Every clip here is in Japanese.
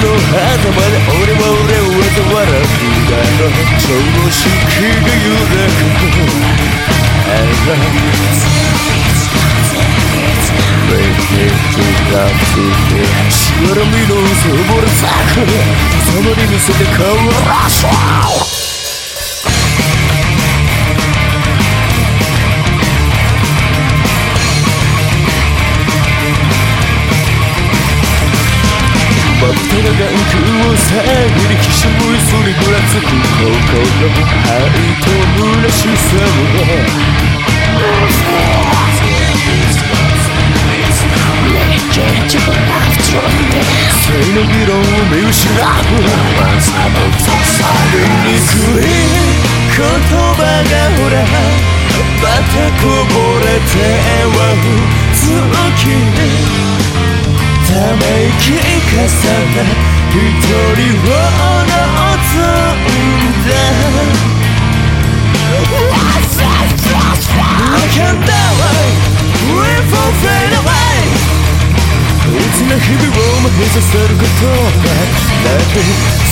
の頭で俺は俺を笑うんだ。ろ常識が揺らぐあら Make it to love しがらみのぼくに見せて変わらう真っ只が空を遮りきしむいそりぐらつく心愛と虚しさを性の議論を見失う醜い言葉が重ね一人を望んだ I can't die We fall fade away いつな日々を目指せることがなく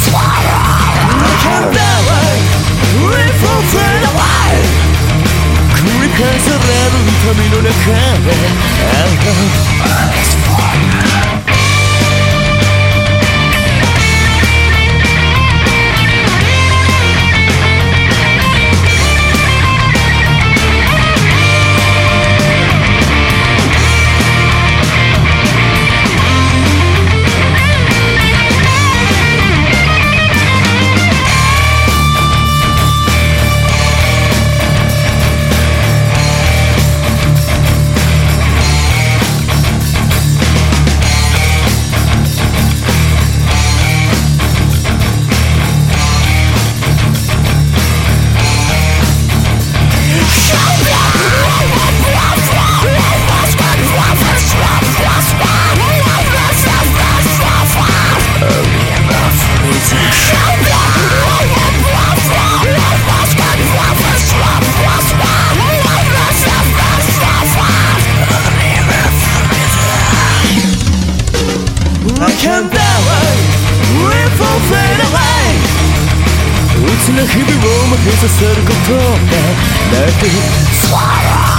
Swallow I can't die We fall fade away 繰り返される痛みの中で な日々を負けさせることがなく Swallow